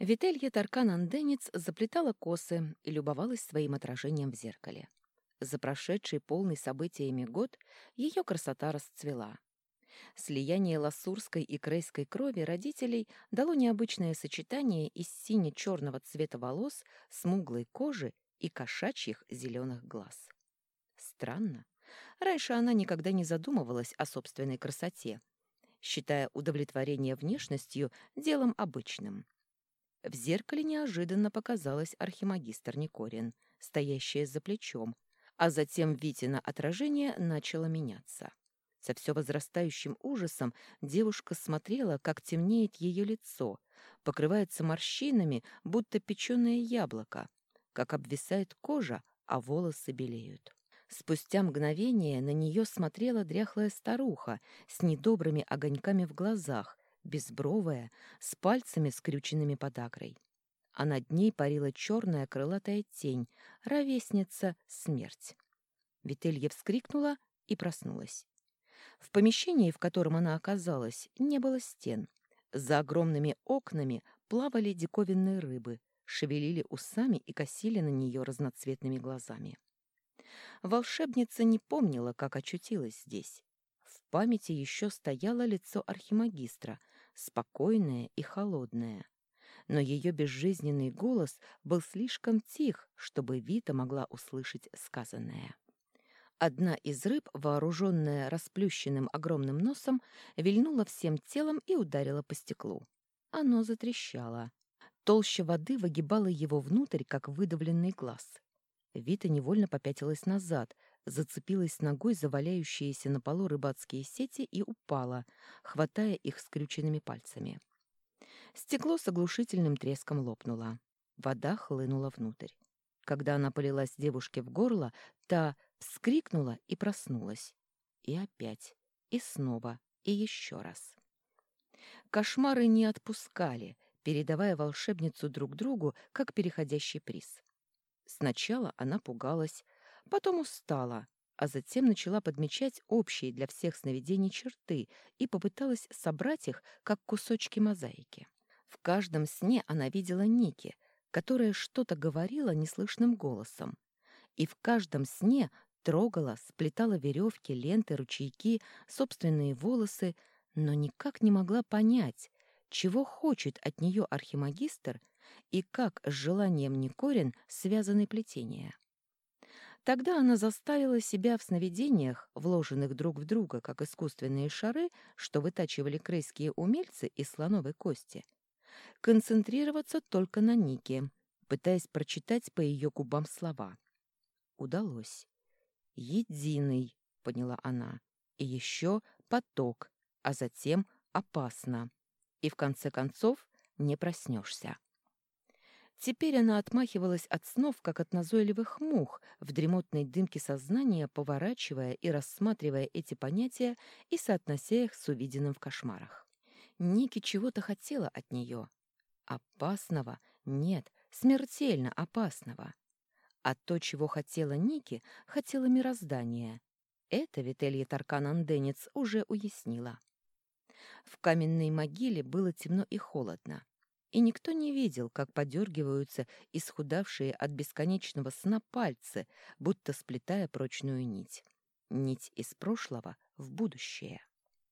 Вителья Таркан-Анденец заплетала косы и любовалась своим отражением в зеркале. За прошедший полный событиями год ее красота расцвела. Слияние лассурской и крейской крови родителей дало необычное сочетание из сине-черного цвета волос, смуглой кожи и кошачьих зеленых глаз. Странно. Раньше она никогда не задумывалась о собственной красоте, считая удовлетворение внешностью делом обычным. В зеркале неожиданно показалась архимагистр Никорин, стоящая за плечом, а затем Витина отражение начало меняться. Со все возрастающим ужасом девушка смотрела, как темнеет ее лицо, покрывается морщинами, будто печеное яблоко, как обвисает кожа, а волосы белеют. Спустя мгновение на нее смотрела дряхлая старуха с недобрыми огоньками в глазах, безбровая, с пальцами скрюченными подагрой. А над ней парила черная крылатая тень, ровесница смерть. Вителья вскрикнула и проснулась. В помещении, в котором она оказалась, не было стен. За огромными окнами плавали диковинные рыбы, шевелили усами и косили на нее разноцветными глазами. Волшебница не помнила, как очутилась здесь. В памяти еще стояло лицо архимагистра, спокойное и холодное. Но ее безжизненный голос был слишком тих, чтобы Вита могла услышать сказанное. Одна из рыб, вооруженная расплющенным огромным носом, вильнула всем телом и ударила по стеклу. Оно затрещало. Толща воды выгибала его внутрь, как выдавленный глаз. Вита невольно попятилась назад, зацепилась ногой за валяющиеся на полу рыбацкие сети и упала, хватая их скрюченными пальцами. Стекло с оглушительным треском лопнуло. Вода хлынула внутрь. Когда она полилась девушке в горло, та вскрикнула и проснулась. И опять, и снова, и еще раз. Кошмары не отпускали, передавая волшебницу друг другу, как переходящий приз. Сначала она пугалась, потом устала, а затем начала подмечать общие для всех сновидений черты и попыталась собрать их, как кусочки мозаики. В каждом сне она видела Ники, которая что-то говорила неслышным голосом. И в каждом сне трогала, сплетала веревки, ленты, ручейки, собственные волосы, но никак не могла понять, чего хочет от нее архимагистр и как с желанием Никорин связаны плетения. Тогда она заставила себя в сновидениях, вложенных друг в друга, как искусственные шары, что вытачивали крейские умельцы из слоновой кости, концентрироваться только на Нике, пытаясь прочитать по ее губам слова. Удалось. «Единый», — поняла она, — «и еще поток, а затем опасно. И в конце концов не проснешься». Теперь она отмахивалась от снов, как от назойливых мух, в дремотной дымке сознания, поворачивая и рассматривая эти понятия и соотнося их с увиденным в кошмарах. Ники чего-то хотела от нее. Опасного? Нет, смертельно опасного. А то, чего хотела Ники, хотела мироздание. Это Вителья Таркан-Анденец уже уяснила. В каменной могиле было темно и холодно и никто не видел, как подергиваются исхудавшие от бесконечного сна пальцы, будто сплетая прочную нить. Нить из прошлого в будущее.